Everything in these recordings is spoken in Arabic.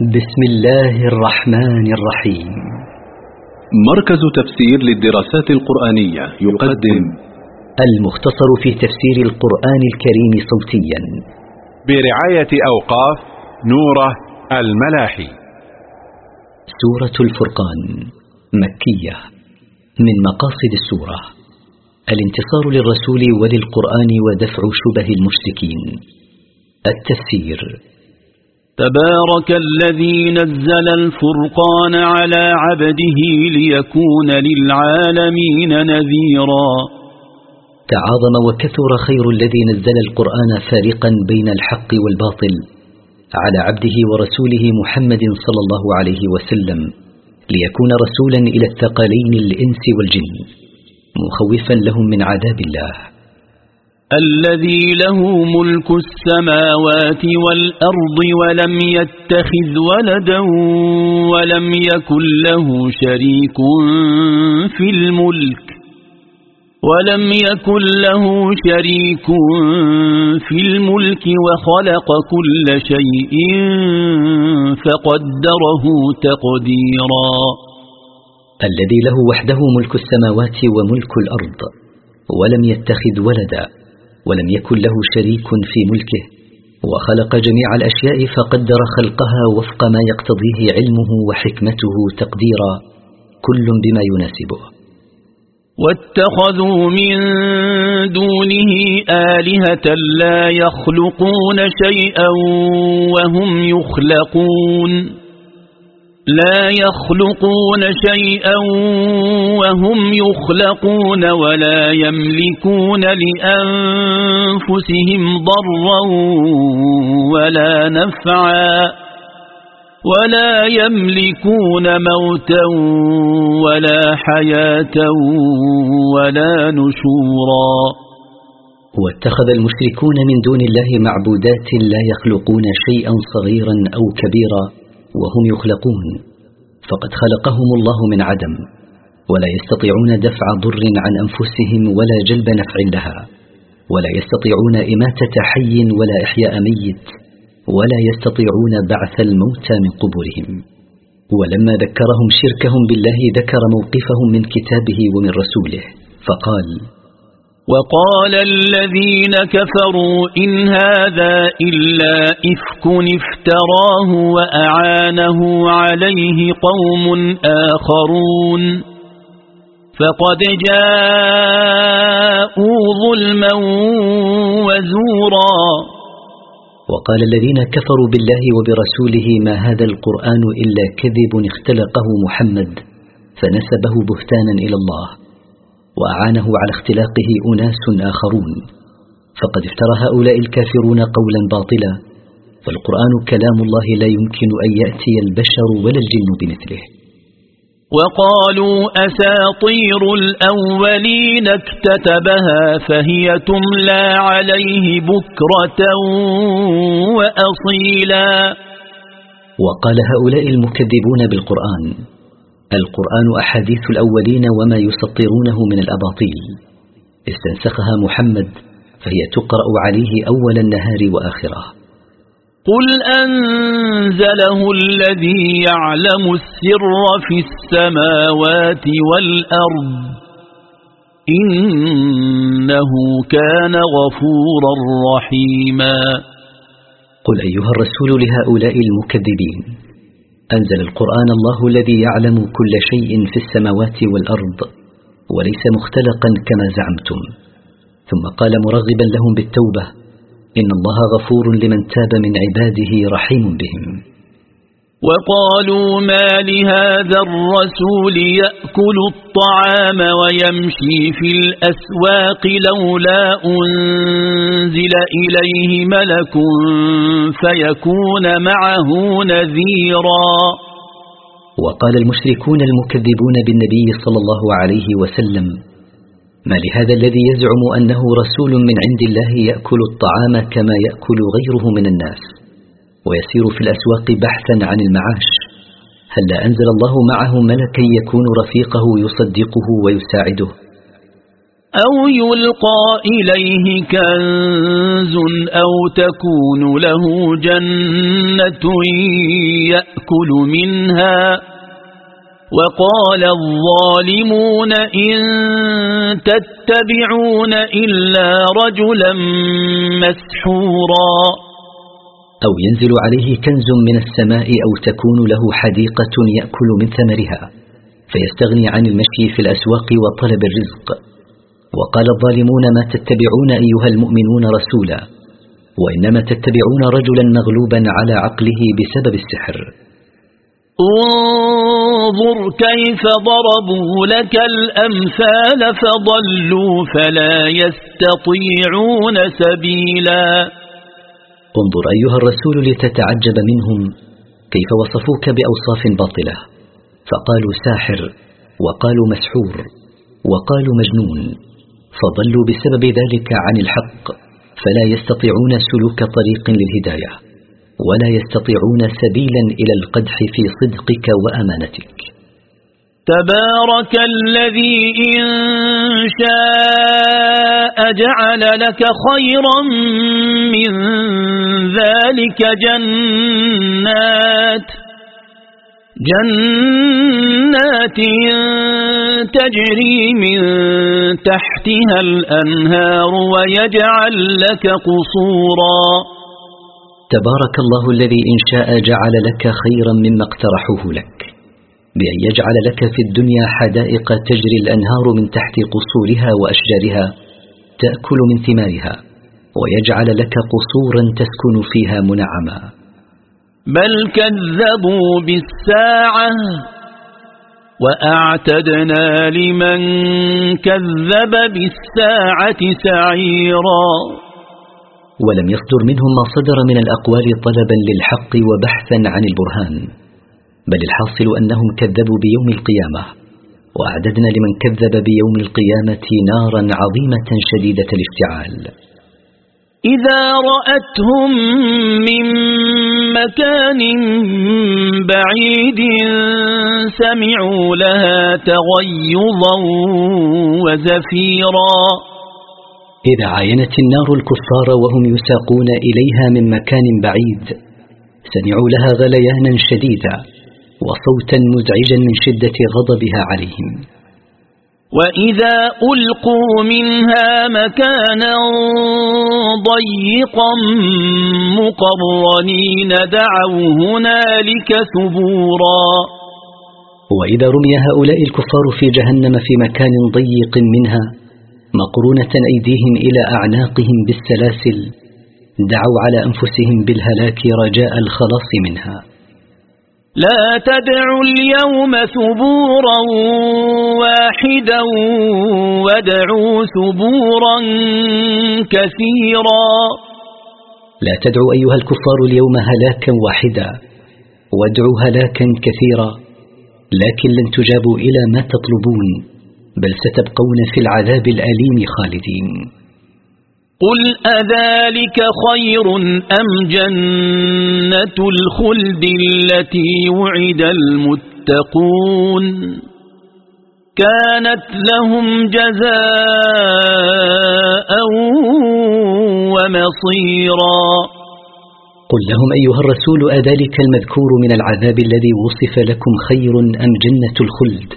بسم الله الرحمن الرحيم مركز تفسير للدراسات القرآنية يقدم المختصر في تفسير القرآن الكريم صوتيا. برعاية أوقاف نورة الملاحي. سورة الفرقان مكية من مقاصد السورة. الانتصار للرسول وللقرآن ودفع شبه المشركين. التفسير تبارك الذي نزل الفرقان على عبده ليكون للعالمين نذيرا. تعاظم وكثر خير الذي نزل القرآن فارقا بين الحق والباطل على عبده ورسوله محمد صلى الله عليه وسلم ليكون رسولا إلى الثقلين الإنس والجن مخوفا لهم من عذاب الله. الذي له ملك السماوات والأرض ولم يتخذ ولدا ولم يكن له شريك في الملك ولم يكن له شريك في الملك وخلق كل شيء فقدره تقديرا. الذي له وحده ملك السماوات وملك الأرض ولم يتخذ ولدا ولم يكن له شريك في ملكه وخلق جميع الأشياء فقدر خلقها وفق ما يقتضيه علمه وحكمته تقديرا كل بما يناسبه. واتخذوا من دونه آلهة لا يخلقون شيئا وهم يخلقون. لا يخلقون شيئا وهم يخلقون ولا يملكون لأنفسهم ضرا ولا نفعا ولا يملكون موتا ولا حياة ولا نشورا. واتخذ المشركون من دون الله معبودات لا يخلقون شيئا صغيرا أو كبيرا. وهم يخلقون فقد خلقهم الله من عدم ولا يستطيعون دفع ضر عن أنفسهم ولا جلب نفع لها ولا يستطيعون إماتة حي ولا إحياء ميت ولا يستطيعون بعث الموتى من قبورهم. ولما ذكرهم شركهم بالله ذكر موقفهم من كتابه ومن رسوله فقال وقال الذين كفروا إن هذا إلا إفك افتراه وأعانه عليه قوم آخرون. فقد جاءوا ظلما وزورا. وقال الذين كفروا بالله وبرسوله ما هذا القرآن إلا كذب اختلقه محمد فنسبه بهتانا إلى الله. وأعانه على اختلاقه أناس آخرون. فقد افترى هؤلاء الكافرون قولا باطلا فالقرآن كلام الله لا يمكن أن يأتي البشر ولا الجن بمثله. وقالوا أساطير الأولين اكتتبها فهي تملى عليه بكرة وأصيلا. وقال هؤلاء المكذبون بالقرآن القرآن أحاديث الأولين وما يسطرونه من الأباطيل. استنسخها محمد فهي تقرأ عليه أول النهار وآخرة. قل أنزله الذي يعلم السر في السماوات والأرض. إنه كان غفورا رحيما. قل أيها الرسول لهؤلاء المكذبين أنزل القرآن الله الذي يعلم كل شيء في السماوات والأرض وليس مختلقا كما زعمتم. ثم قال مرغبا لهم بالتوبة إن الله غفور لمن تاب من عباده رحيم بهم. وقالوا ما لهذا الرسول يأكل الطعام ويمشي في الأسواق لولا أنزل إليه ملك فيكون معه نذيرا. وقال المشركون المكذبون بالنبي صلى الله عليه وسلم ما لهذا الذي يزعم أنه رسول من عند الله يأكل الطعام كما يأكل غيره من الناس؟ ويسير في الأسواق بحثا عن المعاش. هل لا أنزل الله معه ملكا يكون رفيقه يصدقه ويساعده؟ أو يلقى إليه كنز أو تكون له جنة يأكل منها. وقال الظالمون إن تتبعون إلا رجلا مسحورا. أو ينزل عليه كنز من السماء أو تكون له حديقة يأكل من ثمرها فيستغني عن المشي في الأسواق وطلب الرزق. وقال الظالمون ما تتبعون أيها المؤمنون رسولا وإنما تتبعون رجلا مغلوبا على عقله بسبب السحر. انظر كيف ضربوا لك الأمثال فضلوا فلا يستطيعون سبيلا. انظر أيها الرسول لتتعجب منهم كيف وصفوك بأوصاف باطلة. فقالوا ساحر وقالوا مسحور وقالوا مجنون. فضلوا بسبب ذلك عن الحق فلا يستطيعون سلوك طريق للهداية ولا يستطيعون سبيلا إلى القدح في صدقك وأمانتك. تبارك الذي إن شاء جعل لك خيرا من ذلك جنات جنات تجري من تحتها الأنهار ويجعل لك قصورا. تبارك الله الذي إن شاء جعل لك خيرا مما اقترحوه لك. بأن يجعل لك في الدنيا حدائق تجري الأنهار من تحت قصورها وأشجارها تأكل من ثمارها ويجعل لك قصورا تسكن فيها منعما. بل كذبوا بالساعة وأعتدنا لمن كذب بالساعة سعيرا. ولم يصدر منهم ما صدر من الأقوال طلبا للحق وبحثا عن البرهان. بل الحاصل أنهم كذبوا بيوم القيامة وأعددنا لمن كذب بيوم القيامة نارا عظيمة شديدة الاشتعال إذا رأتهم من مكان بعيد سمعوا لها تغيظا وزفيرا. إذا عاينت النار الكفار وهم يساقون إليها من مكان بعيد سمعوا لها غليانا شديدا. وصوتا مزعجا من شدة غضبها عليهم. وإذا ألقوا منها مكانا ضيقا مقرنين دعوا هنالك ثبورا. وإذا رمي هؤلاء الكفار في جهنم في مكان ضيق منها مقرونة أيديهم إلى أعناقهم بالسلاسل دعوا على أنفسهم بالهلاك رجاء الخلاص منها. لا تدعوا اليوم ثبورا واحدا وادعوا ثبورا كثيرا. لا تدعوا أيها الكفار اليوم هلاكا واحدا وادعوا هلاكا كثيرا لكن لن تجابوا إلى ما تطلبون بل ستبقون في العذاب الأليم خالدين. قل أذلك خير أم جنة الخلد التي وعد المتقون كانت لهم جزاء ومصيرا قل لهم أيها الرسول أذلك المذكور من العذاب الذي وصف لكم خير أم جنة الخلد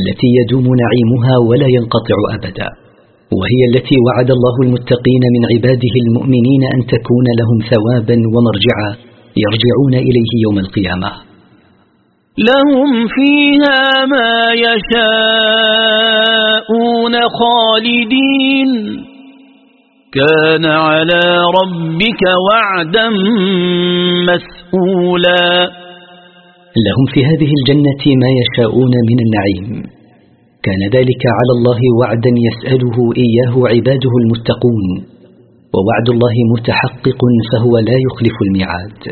التي يدوم نعيمها ولا ينقطع أبدا وهي التي وعد الله المتقين من عباده المؤمنين أن تكون لهم ثوابا ومرجعا يرجعون إليه يوم القيامة. لهم فيها ما يشاءون خالدين. كان على ربك وعدا مسؤولا. لهم في هذه الجنة ما يشاءون من النعيم. كان ذلك على الله وعدا يسأله إياه عباده المتقون ووعد الله متحقق فهو لا يخلف الميعاد.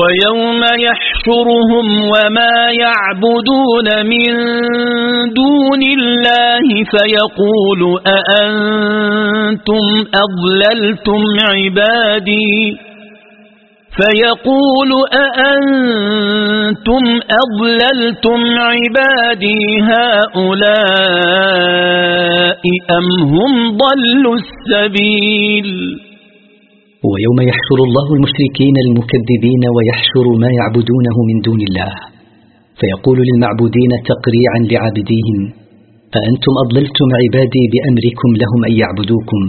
ويوم يحشرهم وما يعبدون من دون الله فيقول أأنتم أضللتم عبادي؟ فيقول أأنتم أضللتم عبادي هؤلاء أم هم ضلوا السبيل؟ ويوم يحشر الله المشركين المكذبين ويحشر ما يعبدونه من دون الله فيقول للمعبودين تقريعا لعابديهم أأنتم أضللتم عبادي بأمركم لهم أن يعبدوكم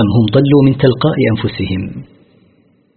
أم هم ضلوا من تلقاء أنفسهم؟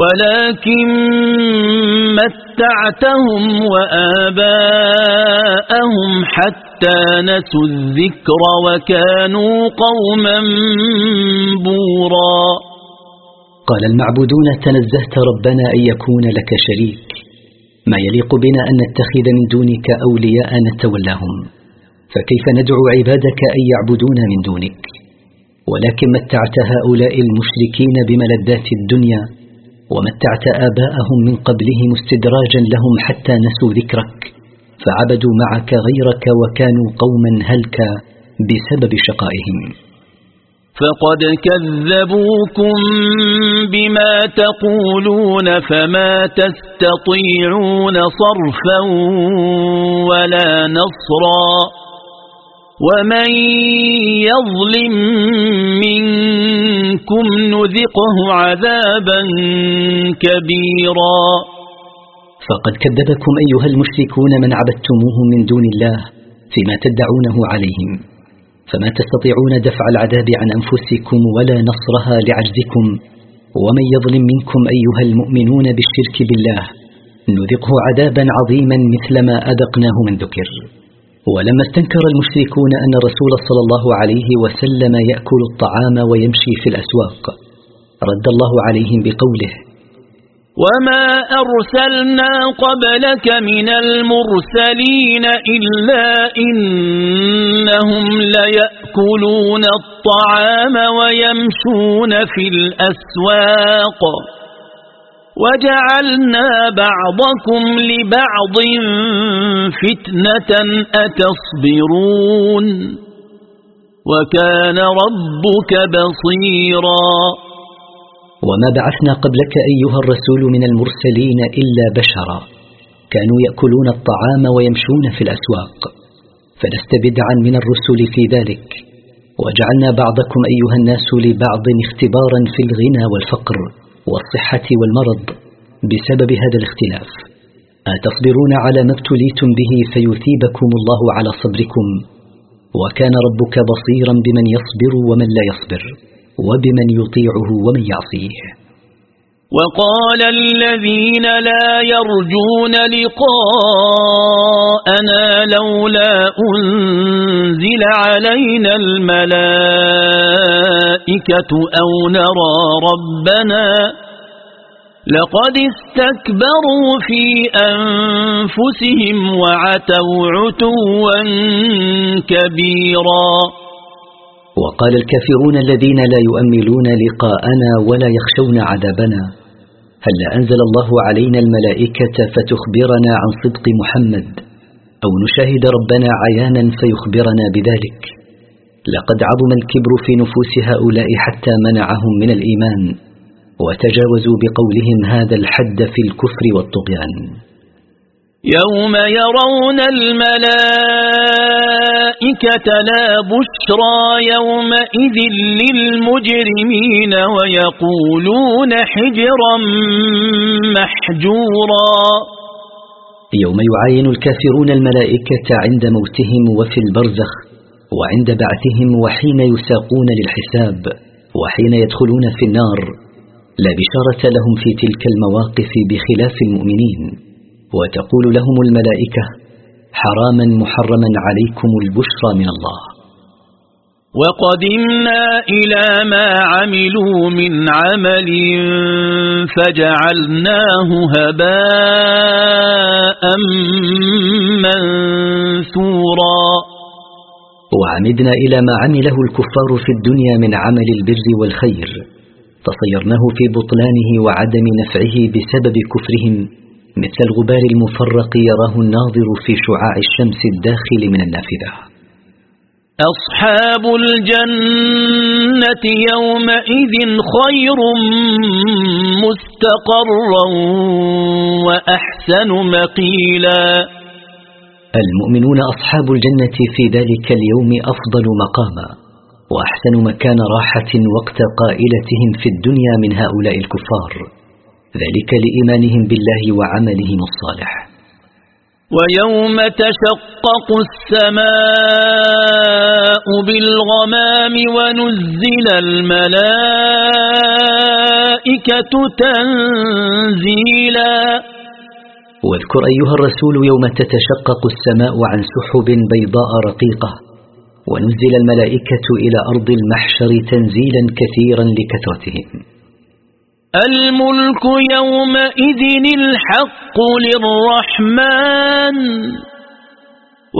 ولكن متعتهم وآباءهم حتى نسوا الذكر وكانوا قوما بورا. قال المعبودون تنزهت ربنا أن يكون لك شريك. ما يليق بنا أن نتخذ من دونك أولياء نتولاهم. فكيف ندعو عبادك أن يعبدونا من دونك؟ ولكن متعت هؤلاء المشركين بملذات الدنيا ومتعت آباءهم من قبلهم استدراجا لهم حتى نسوا ذكرك فعبدوا معك غيرك وكانوا قوما هلكى بسبب شقائهم. فقد كذبوكم بما تقولون فما تستطيعون صرفا ولا نصرا. ومن يظلم منكم نذقه عذابا كبيرا فقد كذبكم أيها المشركون من عبدتموه من دون الله فيما تدعونه عليهم فما تستطيعون دفع العذاب عن أنفسكم ولا نصرها لعجزكم ومن يظلم منكم أيها المؤمنون بالشرك بالله نذقه عذابا عظيما مثل ما أذقناه من ذكر ولما استنكر المشركون أن الرسول صلى الله عليه وسلم يأكل الطعام ويمشي في الأسواق رد الله عليهم بقوله وما أرسلنا قبلك من المرسلين إلا إنهم ليأكلون الطعام ويمشون في الأسواق. وجعلنا بعضكم لبعض فتنة أتصبرون وكان ربك بصيرا وما بعثنا قبلك أيها الرسول من المرسلين إلا بشرا. كانوا يأكلون الطعام ويمشون في الأسواق. فلست بدعا من الرسل في ذلك. وجعلنا بعضكم أيها الناس لبعض اختبارا في الغنى والفقر. والصحة والمرض بسبب هذا الاختلاف. أتصبرون على ما ابتليتم به فيثيبكم الله على صبركم وكان ربك بصيرا بمن يصبر ومن لا يصبر وبمن يطيعه ومن يعصيه. وقال الذين لا يرجون لقاءنا لولا أنزل علينا الملائكة أو نرى ربنا لقد استكبروا في أنفسهم وعتوا عتوا كبيرا. وقال الكافرون الذين لا يؤملون لقاءنا ولا يخشون عذابنا هل أنزل الله علينا الملائكة فتخبرنا عن صدق محمد؟ أو نشاهد ربنا عيانا فيخبرنا بذلك؟ لقد عظم الكبر في نفوس هؤلاء حتى منعهم من الإيمان وتجاوزوا بقولهم هذا الحد في الكفر والطغيان. يوم يرون الملائكة لا بشرى يومئذ للمجرمين ويقولون حجرا محجورا. يوم يعاين الكافرون الملائكة عند موتهم وفي البرزخ وعند بعثهم وحين يساقون للحساب وحين يدخلون في النار لا بشارة لهم في تلك المواقف بخلاف المؤمنين. وتقول لهم الملائكة حراما محرما عليكم البشرى من الله. وقدمنا إلى ما عملوا من عمل فجعلناه هباء منثورا. وعمدنا إلى ما عمله الكفار في الدنيا من عمل البر والخير. تصيرناه في بطلانه وعدم نفعه بسبب كفرهم. مثل الغبار المفرق يراه الناظر في شعاع الشمس الداخل من النافذة. أصحاب الجنة يومئذ خير مستقرا وأحسن مقيلا. المؤمنون أصحاب الجنة في ذلك اليوم أفضل مقاما وأحسن مكان راحة وقت قائلتهم في الدنيا من هؤلاء الكفار. ذلك لإيمانهم بالله وعملهم الصالح. ويوم تشقق السماء بالغمام ونزل الملائكة تنزيلا واذكر أيها الرسول يوم تتشقق السماء عن سحب بيضاء رقيقة ونزل الملائكة إلى أرض المحشر تنزيلا كثيرا لكثرتهم. الملك يومئذ الحق للرحمن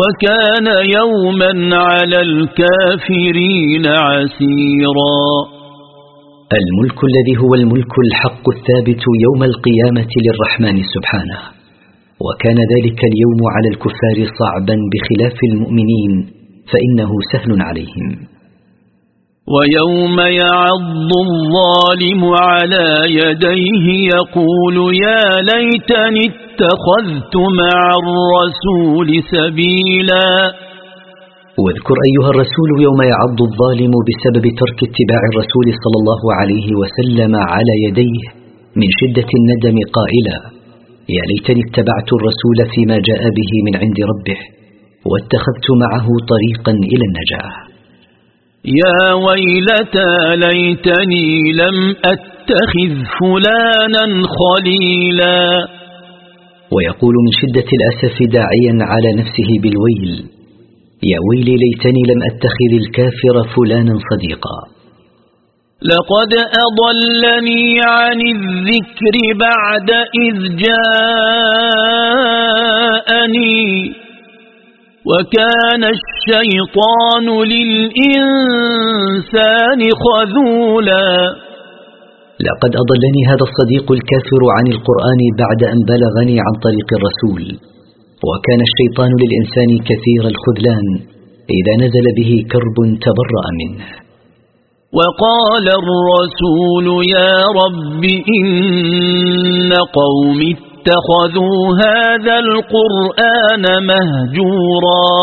وكان يوما على الكافرين عسيرا. الملك الذي هو الملك الحق الثابت يوم القيامة للرحمن سبحانه. وكان ذلك اليوم على الكفار صعبا بخلاف المؤمنين فإنه سهل عليهم. ويوم يعض الظالم على يديه يقول يا ليتني اتخذت مع الرسول سبيلا. واذكر أيها الرسول يوم يعض الظالم بسبب ترك اتباع الرسول صلى الله عليه وسلم على يديه من شدة الندم قائلا يا ليتني اتبعت الرسول فيما جاء به من عند ربه واتخذت معه طريقا إلى النجاة. يا ويلتى ليتني لم أتخذ فلانا خليلا. ويقول من شدة الأسف داعيا على نفسه بالويل يا ويلي ليتني لم أتخذ الكافر فلانا صديقا. لقد أضلني عن الذكر بعد إذ جاءني وكان الشيطان للإنسان خذولا. لقد أضلني هذا الصديق الكافر عن القرآن بعد أن بلغني عن طريق الرسول. وكان الشيطان للإنسان كثير الخذلان إذا نزل به كرب تبرأ منه. وقال الرسول يا رب إن قومي اتخذوا هذا القرآن مهجورا.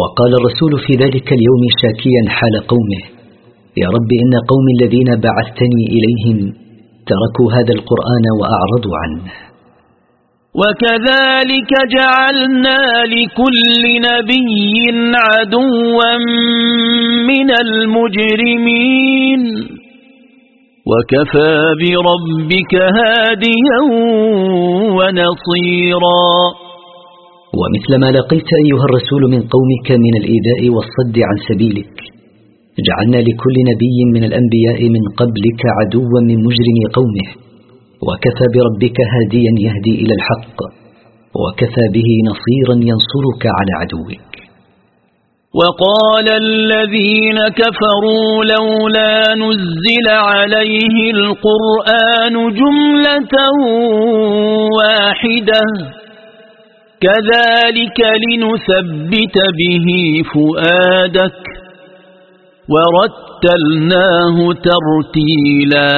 وقال الرسول في ذلك اليوم شاكيا حال قومه يا رب إن قوم الذين بعثتني إليهم تركوا هذا القرآن وأعرضوا عنه. وكذلك جعلنا لكل نبي عدوا من المجرمين. وكفى بربك هاديا ونصيرا. ومثل ما لقيت أيها الرسول من قومك من الإيذاء والصد عن سبيلك جعلنا لكل نبي من الأنبياء من قبلك عدوا من مجرم قومه. وكفى بربك هاديا يهدي إلى الحق وكفى به نصيرا ينصرك على عدوك. وقال الذين كفروا لولا نزل عليه القرآن جملة واحدة كذلك لنثبت به فؤادك ورتلناه ترتيلا.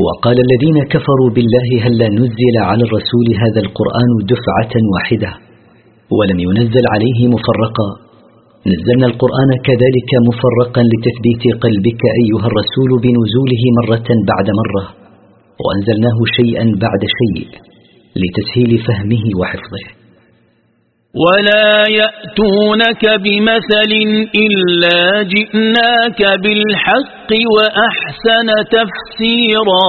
وقال الذين كفروا بالله هل لا نزل على الرسول هذا القرآن دفعة واحدة؟ ولم ينزل عليه مفرقا. نزلنا القرآن كذلك مفرقا لتثبيت قلبك أيها الرسول بنزوله مرة بعد مرة. وأنزلناه شيئا بعد شيء لتسهيل فهمه وحفظه. ولا يأتونك بمثل إلا جئناك بالحق وأحسن تفسيرا.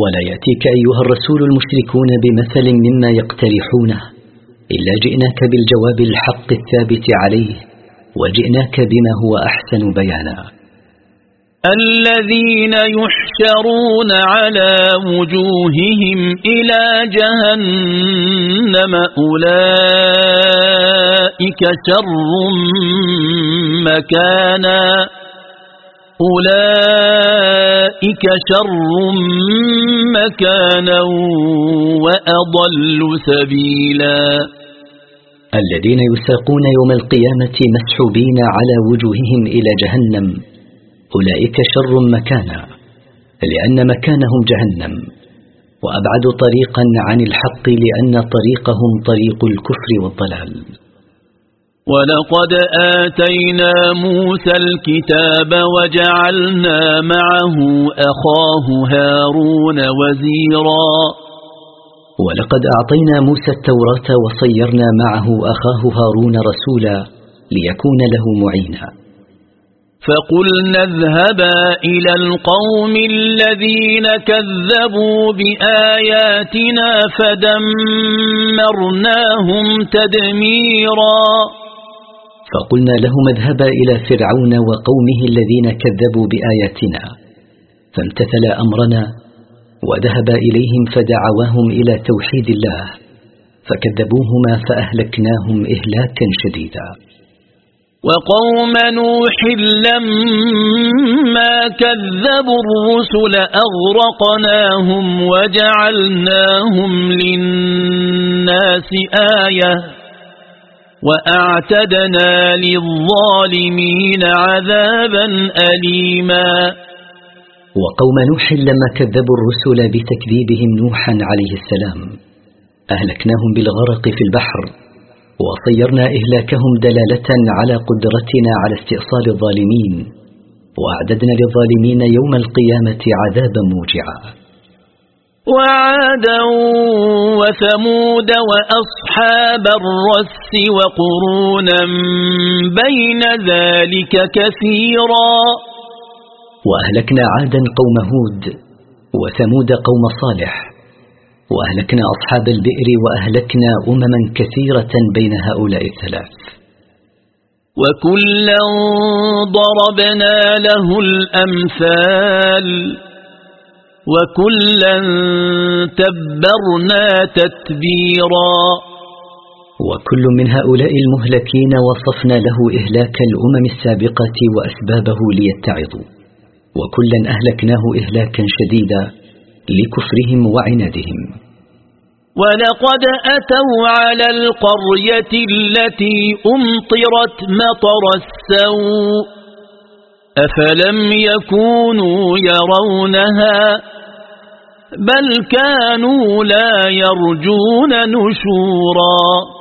ولا يأتيك أيها الرسول المشركون بمثل مما يقترحونه إلا جئناك بالجواب الحق الثابت عليه وجئناك بما هو أحسن بيانا. الذين يحشرون على وجوههم إلى جهنم أولئك شر مكانا أولئك شر مكانا وأضل سبيلا الذين يساقون يوم القيامة مسحوبين على وجوههم إلى جهنم أولئك شر مكانا لأن مكانهم جهنم وأبعد طريقا عن الحق لأن طريقهم طريق الكفر والضلال. ولقد آتينا موسى الكتاب وجعلنا معه أخاه هارون وزيرا. ولقد أعطينا موسى التوراة وصيرنا معه أخاه هارون رسولا ليكون له معينا. فقلنا اذهبا إلى القوم الذين كذبوا بآياتنا فدمرناهم تدميراً. فقلنا لهم اذهبا إلى فرعون وقومه الذين كذبوا بآياتنا فامتثل أمرنا وذهب إليهم فدعواهم إلى توحيد الله فكذبوهما فأهلكناهم إهلاكا شديدا. وقوم نوح لما كذبوا الرسل أغرقناهم وجعلناهم للناس آيةً وأعتدنا للظالمين عذابا أليما وقوم نوح لما كذبوا الرسل بتكذيبهم نوحا عليه السلام أهلكناهم بالغرق في البحر وصيرنا إهلاكهم دلالة على قدرتنا على استئصال الظالمين وأعددنا للظالمين يوم القيامة عذابا موجعا. وعادا وثمود وأصحاب الرس وقرونا بين ذلك كثيرا. وأهلكنا عادا قوم هود وثمود قوم صالح وأهلكنا أصحاب البئر وأهلكنا أمما كثيرة بين هؤلاء الثلاث. وكلا ضربنا له الأمثال وكلا تبرنا تتبيرا. وكل من هؤلاء المهلكين وصفنا له إهلاك الأمم السابقة وأسبابه ليتعظوا. وكلا أهلكناه إهلاكا شديدا. لكفرهم وعنادهم. ولقد أتوا على القرية التي أمطرت مطر السوء أفلم يكونوا يرونها؟ بل كانوا لا يرجون نشورا.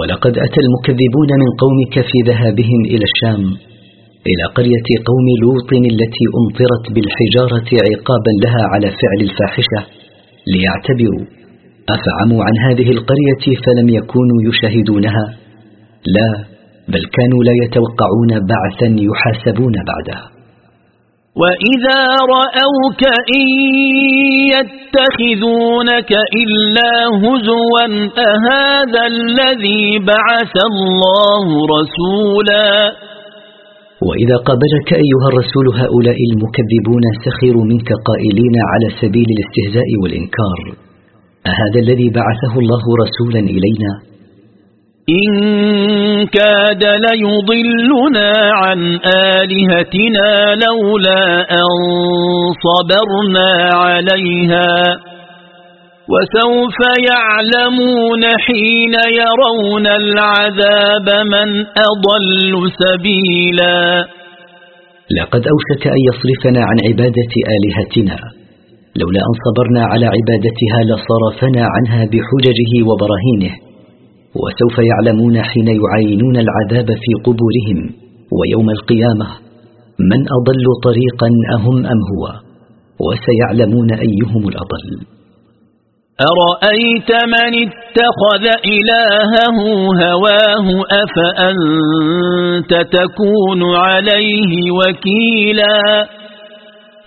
ولقد أتى المكذبون من قومك في ذهابهم إلى الشام إلى قرية قوم لوط التي أمطرت بالحجارة عقابا لها على فعل الفاحشة ليعتبروا أفعموا عن هذه القرية فلم يكونوا يشاهدونها. لا بل كانوا لا يتوقعون بعثا يحاسبون بعدها. وإذا رأوك إن يتخذونك إلا هزوا أهذا الذي بعث الله رسولا؟ وإذا قابلك أيها الرسول هؤلاء المكذبون سخروا منك قائلين على سبيل الاستهزاء والإنكار أهذا الذي بعثه الله رسولا إلينا؟ إن كاد ليضلنا عن آلهتنا لولا أن صبرنا عليها وسوف يعلمون حين يرون العذاب من أضل سبيلا. لقد أوشك أن يصرفنا عن عبادة آلهتنا. لولا أن صبرنا على عبادتها لصرفنا عنها بحججه وبراهينه. وسوف يعلمون حين يعاينون العذاب في قبورهم. ويوم القيامة من أضل طريقا أهم أم هو؟ وسيعلمون أيهم الأضل. أرأيت من اتخذ إلهه هواه أفأنت تكون عليه وكيلا؟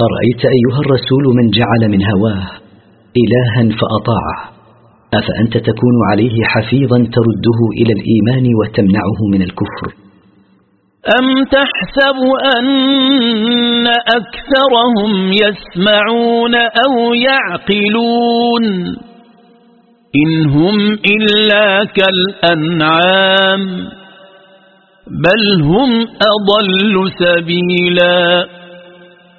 أرأيت أيها الرسول من جعل من هواه إلها فأطاعه أفأنت تكون عليه حفيظا ترده إلى الإيمان وتمنعه من الكفر؟ أم تحسب أن أكثرهم يسمعون أو يعقلون إن هم إلا كالأنعام بل هم أضل سبيلا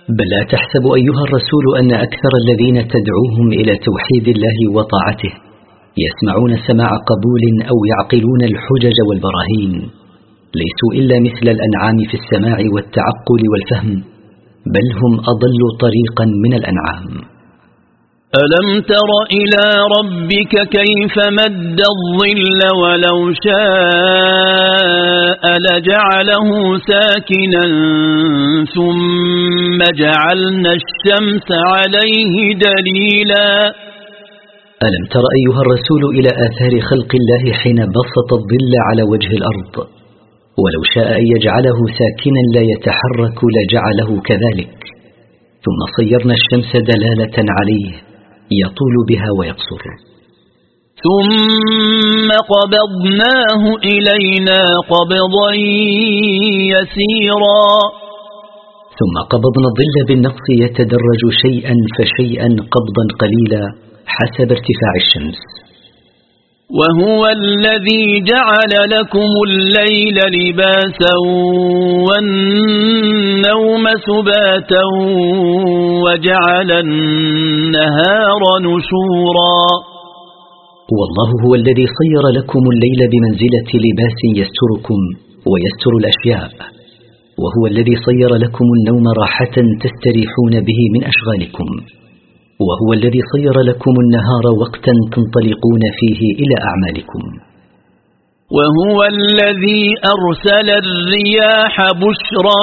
بل لا تحسب أيها الرسول أن أكثر الذين تدعوهم إلى توحيد الله وطاعته يسمعون سماع قبول أو يعقلون الحجج والبراهين. ليسوا إلا مثل الأنعام في السماع والتعقل والفهم بل هم أضل طريقا من الأنعام. ألم تر إلى ربك كيف مد الظل ولو شاء لجعله ساكنا ثم جعلنا الشمس عليه دليلا. ألم تر أيها الرسول إلى آثار خلق الله حين بسط الظل على وجه الأرض؟ ولو شاء أن يجعله ساكنا لا يتحرك لجعله كذلك. ثم صيرنا الشمس دلالة عليه يطول بها ويقصر. ثم قبضناه إلينا قبضا يسيرا. ثم قبضنا الظل بالنقص يتدرج شيئا فشيئا قبضا قليلا حسب ارتفاع الشمس. وهو الذي جعل لكم الليل لباسا والنوم سباتا وجعل النهار نشورا. والله هو الذي صير لكم الليل بمنزلة لباس يستركم ويستر الأشياء. وهو الذي صير لكم النوم راحة تستريحون به من أشغالكم. وهو الذي صير لكم النهار وقتا تنطلقون فيه إلى أعمالكم. وهو الذي أرسل الرياح بشرا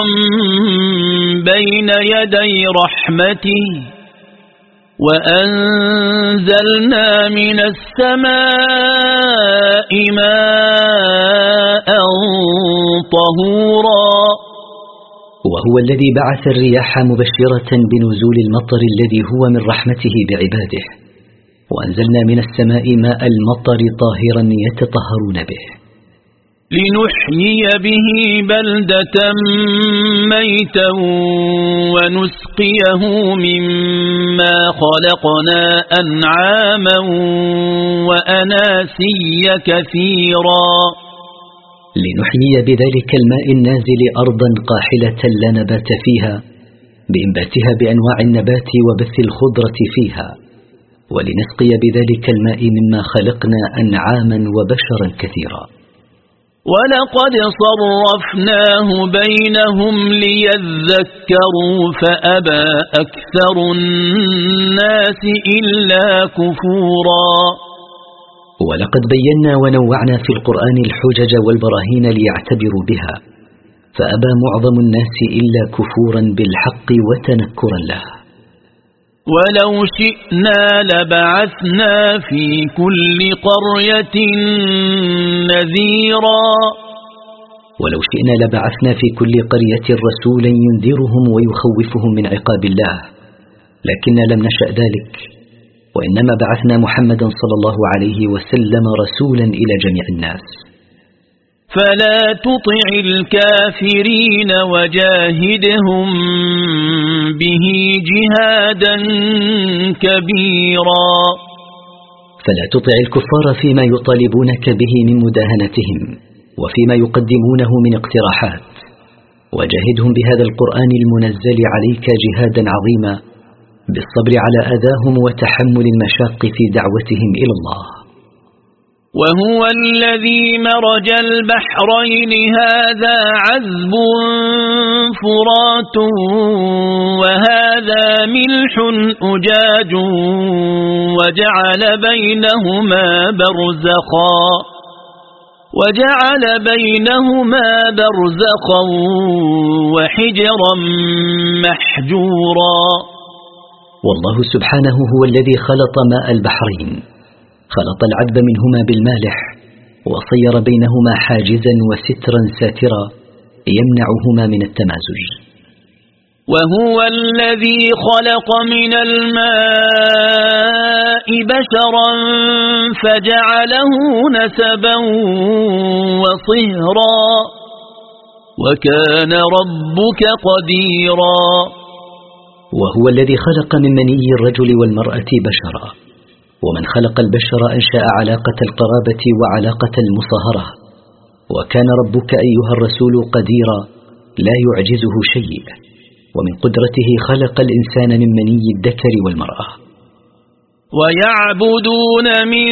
بين يدي رحمته وأنزلنا من السماء ماء طهورا. وهو الذي بعث الرياح مبشرة بنزول المطر الذي هو من رحمته بعباده. وأنزلنا من السماء ماء المطر طاهرا يتطهرون به. لنحيي به بلدة ميتا ونسقيه مما خلقنا أنعاما وأناسيا كثيرا. لنحيي بذلك الماء النازل أرضا قاحلة لا نبات فيها بإنباتها بأنواع النبات وبث الخضرة فيها. ولنسقي بذلك الماء مما خلقنا أنعاما وبشرا كثيرا. ولقد صرفناه بينهم ليذكروا فأبى أكثر الناس إلا كفورا. ولقد بينا ونوعنا في القرآن الحجج والبراهين ليعتبروا بها فأبى معظم الناس إلا كفورا بالحق وتنكرا له ولو شئنا لبعثنا في كل قرية نذيرا. ولو شئنا لبعثنا في كل قرية رسولا ينذرهم ويخوفهم من عقاب الله لكن لم نشأ ذلك. وإنما بعثنا محمدا صلى الله عليه وسلم رسولا إلى جميع الناس. فلا تطع الكافرين وجاهدهم به جهادا كبيرا. فلا تطع الكفار فيما يطالبونك به من مداهنتهم وفيما يقدمونه من اقتراحات. وجاهدهم بهذا القرآن المنزل عليك جهادا عظيما بالصبر على أذاهم وتحمل المشاق في دعوتهم إلى الله. وهو الذي مرج البحرين هذا عذب فرات وهذا ملح أجاج وجعل بينهما برزخا وجعل بينهما برزخا وحجرا محجورا. والله سبحانه هو الذي خلط ماء البحرين. خلط العذب منهما بالمالح وصير بينهما حاجزا وسترا ساترا يمنعهما من التمازج. وهو الذي خلق من الماء بشرا فجعله نسبا وصهرا وكان ربك قديرا. وهو الذي خلق من مني الرجل والمرأة بشرا. ومن خلق البشر أنشأ علاقة القرابة وعلاقة المصاهرة. وكان ربك أيها الرسول قديرا لا يعجزه شيء. ومن قدرته خلق الإنسان من مني الذكر والمرأة. ويعبدون من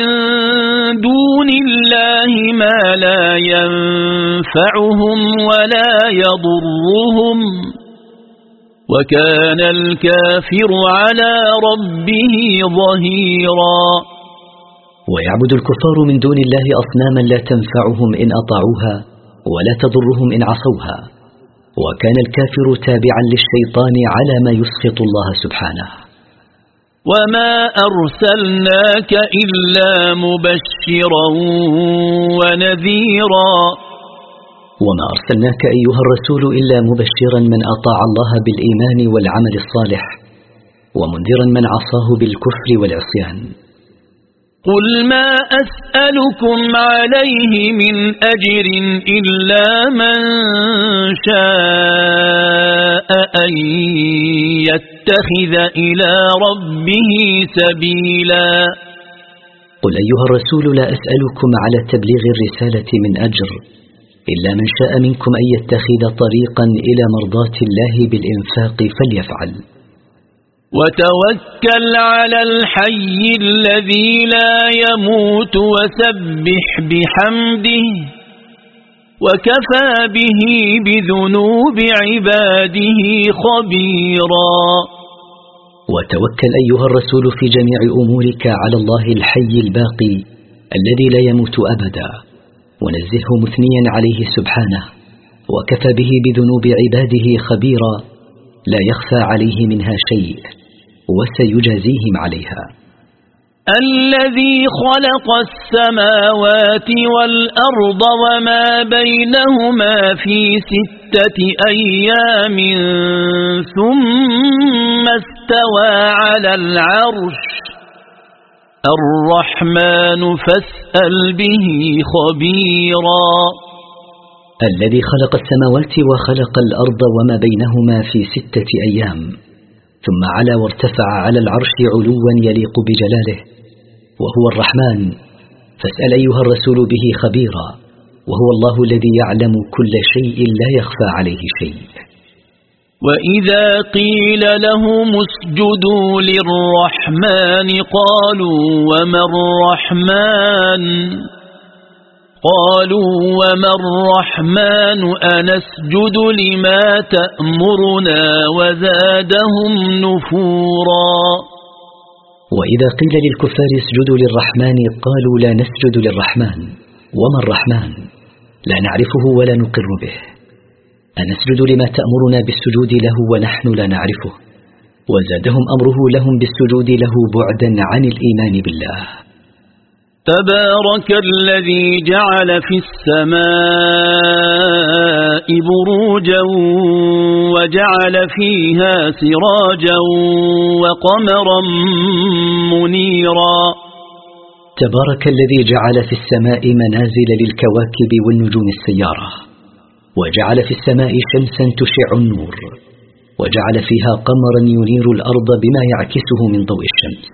دون الله ما لا ينفعهم ولا يضرهم. وكان الكافر على ربه ظهيرا. ويعبد الكفار من دون الله أصناما لا تنفعهم إن أطاعوها ولا تضرهم إن عصوها. وكان الكافر تابعا للشيطان على ما يسخط الله سبحانه. وما أرسلناك إلا مبشرا ونذيرا. وما أرسلناك أيها الرسول إلا مبشرا من أطاع الله بالإيمان والعمل الصالح ومنذرا من عصاه بالكفر والعصيان. قل ما أسألكم عليه من أجر إلا من شاء أن يتخذ إلى ربه سبيلا. قل أيها الرسول لا أسألكم على تبليغ الرسالة من أجر إلا من شاء منكم أن يتخذ طريقا إلى مرضاة الله بالإنفاق فليفعل. وتوكل على الحي الذي لا يموت وسبح بحمده وكفى به بذنوب عباده خبيرا. وتوكل أيها الرسول في جميع أمورك على الله الحي الباقي الذي لا يموت أبدا. ونزهه مثنيا عليه سبحانه وكفى به بذنوب عباده خبيرا لا يخفى عليه منها شيء وسيجازيهم عليها. الذي خلق السماوات والأرض وما بينهما في ستة أيام ثم استوى على العرش. الرحمن فاسأل به خبيرا. الذي خلق السماوات وخلق الأرض وما بينهما في ستة أيام ثم علا وارتفع على العرش علوا يليق بجلاله وهو الرحمن. فاسأل أيها الرسول به خبيرا وهو الله الذي يعلم كل شيء لا يخفى عليه شيء. وإذا قيل لهم اسجدوا للرحمن قالوا وما الرحمن؟ قالوا وما الرحمن؟ أنسجد لما تأمرنا وزادهم نفورا. وإذا قيل للكفار اسجدوا للرحمن قالوا لا نسجد للرحمن وما الرحمن؟ لا نعرفه ولا نقر به. أنسجد لما تأمرنا بالسجود له ونحن لا نعرفه. وزادهم أمره لهم بالسجود له بعدا عن الإيمان بالله. تبارك الذي جعل في السماء بروجا وجعل فيها سراجا وقمرا منيرا. تبارك الذي جعل في السماء منازل للكواكب والنجوم السيارة. وجعل في السماء شمسا تشع النور وجعل فيها قمرا ينير الأرض بما يعكسه من ضوء الشمس.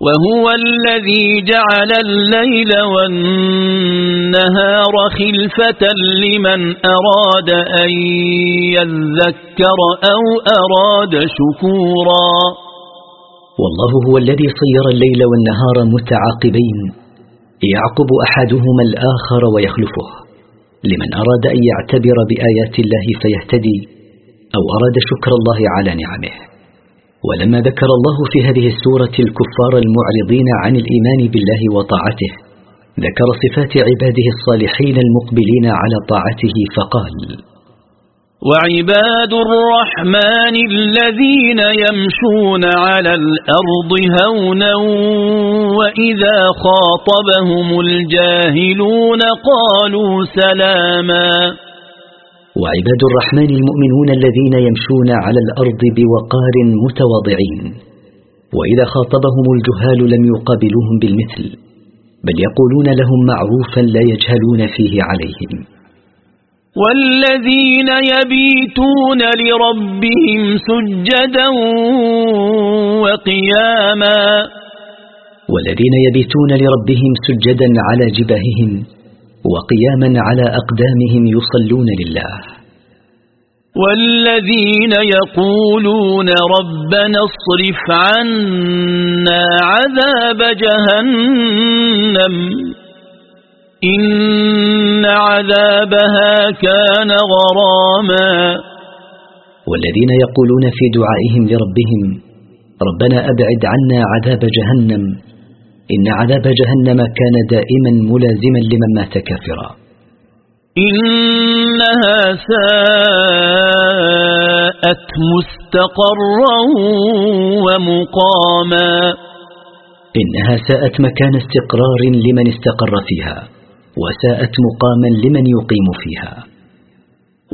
وهو الذي جعل الليل والنهار خلفة لمن أراد أن يذكر أو أراد شكورا. والله هو الذي صير الليل والنهار متعاقبين يعقب أحدهما الآخر ويخلفه. لمن أراد أن يعتبر بآيات الله فيهتدي أو أراد شكر الله على نعمه. ولما ذكر الله في هذه السورة الكفار المعرضين عن الإيمان بالله وطاعته ذكر صفات عباده الصالحين المقبلين على طاعته فقال وعباد الرحمن الذين يمشون على الأرض هونا وإذا خاطبهم الجاهلون قالوا سلاما. وعباد الرحمن المؤمنون الذين يمشون على الأرض بوقار متواضعين. وإذا خاطبهم الجهال لم يقابلوهم بالمثل بل يقولون لهم معروفا لا يجهلون فيه عليهم. والذين يبيتون لربهم سجدا وقياما. والذين يبيتون لربهم سجدا على جباههم وقياما على أقدامهم يصلون لله. والذين يقولون ربنا اصرف عنا عذاب جهنم. إن عذابها كان غراما. والذين يقولون في دعائهم لربهم ربنا أبعد عنا عذاب جهنم إن عذاب جهنم كان دائما ملازما لمن مات كافرا. إنها ساءت مستقرا ومقاما. إنها ساءت مكان استقرار لمن استقر فيها. وساءت مقاما لمن يقيم فيها.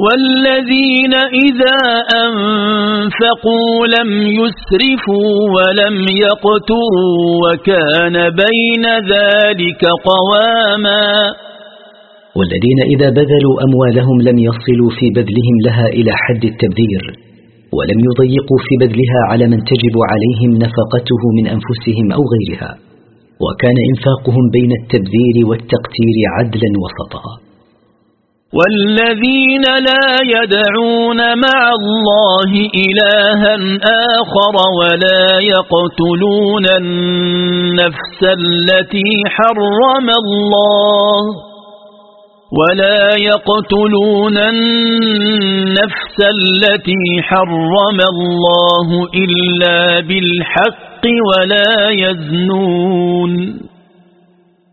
والذين إذا أنفقوا لم يسرفوا ولم يقتروا وكان بين ذلك قواما. والذين إذا بذلوا أموالهم لم يصلوا في بذلهم لها إلى حد التبذير ولم يضيقوا في بذلها على من تجب عليهم نفقته من أنفسهم أو غيرها. وكان إنفاقهم بين التبذير والتقتير عدلا وسطا. والذين لا يدعون مع الله إلها آخر ولا يقتلون النفس التي حرم الله ولا يقتلون النفس التي حرم الله إلا بالحق ولا يزنون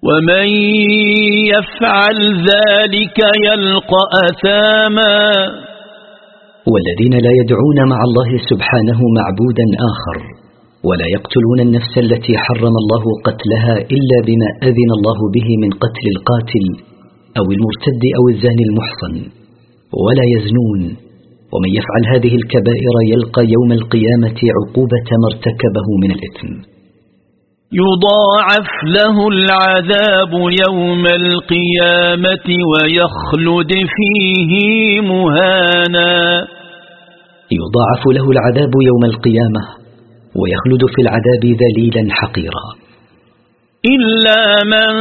ومن يفعل ذلك يلقى أثاما والذين لا يدعون مع الله سبحانه معبودا آخر ولا يقتلون النفس التي حرم الله قتلها إلا بما أذن الله به من قتل القاتل أو المرتد أو الزاني المحصن ولا يزنون ومن يفعل هذه الكبائر يلقى يوم القيامة عقوبة ما ارتكبه من الإثم. يضاعف له العذاب يوم القيامة ويخلد فيه مهانا. يضاعف له العذاب يوم القيامة ويخلد في العذاب ذليلا حقيرا. إلا من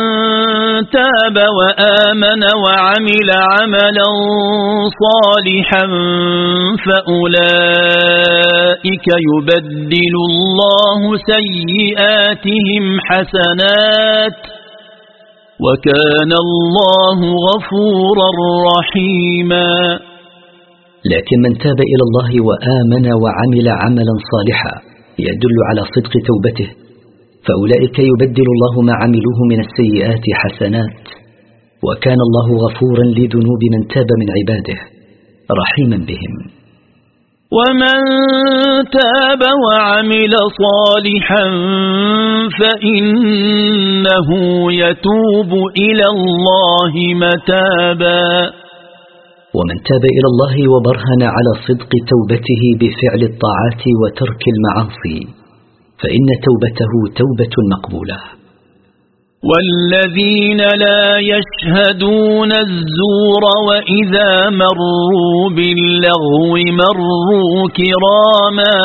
تاب وآمن وعمل عملا صالحا فأولئك يبدل الله سيئاتهم حسنات وكان الله غفورا رحيما. لكن من تاب إلى الله وآمن وعمل عملا صالحا يدل على صدق توبته. فأولئك يبدل الله ما عملوه من السيئات حسنات. وكان الله غفورا لذنوب من تاب من عباده رحيما بهم. ومن تاب وعمل صالحا فإنه يتوب إلى الله متابا. ومن تاب إلى الله وبرهن على صدق توبته بفعل الطاعات وترك المعاصي. فإن توبته توبة مقبولة. والذين لا يشهدون الزور وإذا مروا باللغو مروا كراما.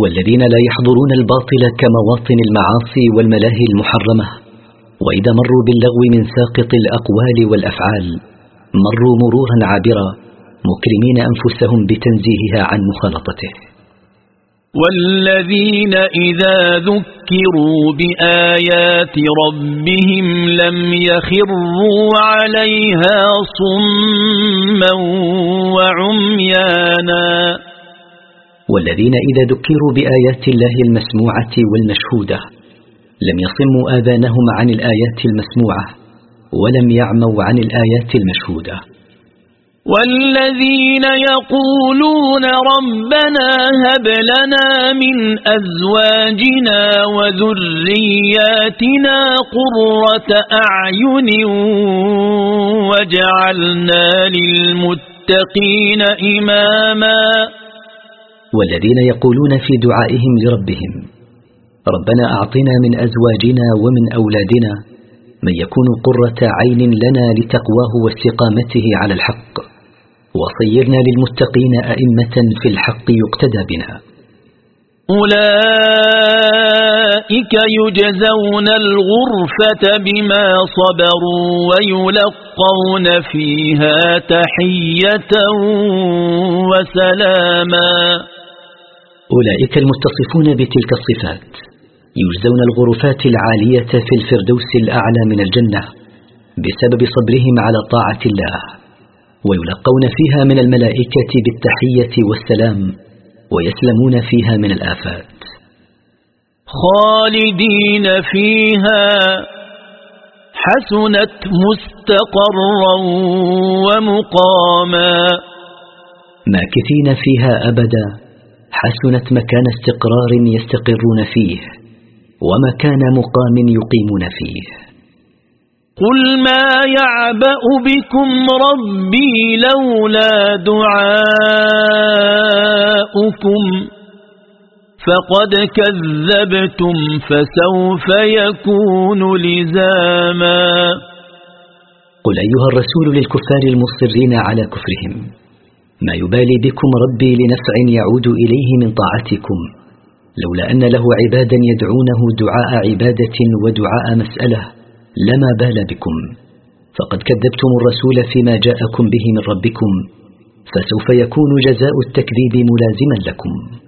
والذين لا يحضرون الباطل كمواطن المعاصي والملاهي المحرمة. وإذا مروا باللغو من ساقط الأقوال والأفعال مروا مرورا عابرا مكرمين أنفسهم بتنزيهها عن مخالطته. والذين إذا ذكروا بآيات ربهم لم يخروا عليها صما وعميانا. والذين إذا ذكروا بآيات الله المسموعة والمشهودة لم يصموا آذانهم عن الآيات المسموعة ولم يعموا عن الآيات المشهودة. والذين يقولون ربنا هب لنا من أزواجنا وذرياتنا قرة أعين وجعلنا للمتقين إماما. والذين يقولون في دعائهم لربهم ربنا أعطنا من أزواجنا ومن أولادنا من يكون قرة عين لنا لتقواه واستقامته على الحق. وصيرنا للمتقين أئمة في الحق يقتدى بنا. أولئك يجزون الغرفة بما صبروا ويلقون فيها تحية وسلاما. أولئك المتصفون بتلك الصفات. يجزون الغرفات العالية في الفردوس الأعلى من الجنة بسبب صبرهم على طاعة الله. ويلقون فيها من الملائكة بالتحية والسلام ويسلمون فيها من الآفات. خالدين فيها حسنت مستقرا ومقاما. ماكثين فيها أبدا حسنت مكان استقرار يستقرون فيه ومكان مقام يقيمون فيه. قل ما يعبأ بكم ربي لولا دعاؤكم فقد كذبتم فسوف يكون لزاما قل أيها الرسول للكفار المصرين على كفرهم ما يبالي بكم ربي لنفع يعود إليه من طاعتكم لولا أن له عبادا يدعونه دعاء عبادة ودعاء مسألة لما بال بكم. فقد كذبتم الرسول فيما جاءكم به من ربكم فسوف يكون جزاء التكذيب ملازما لكم.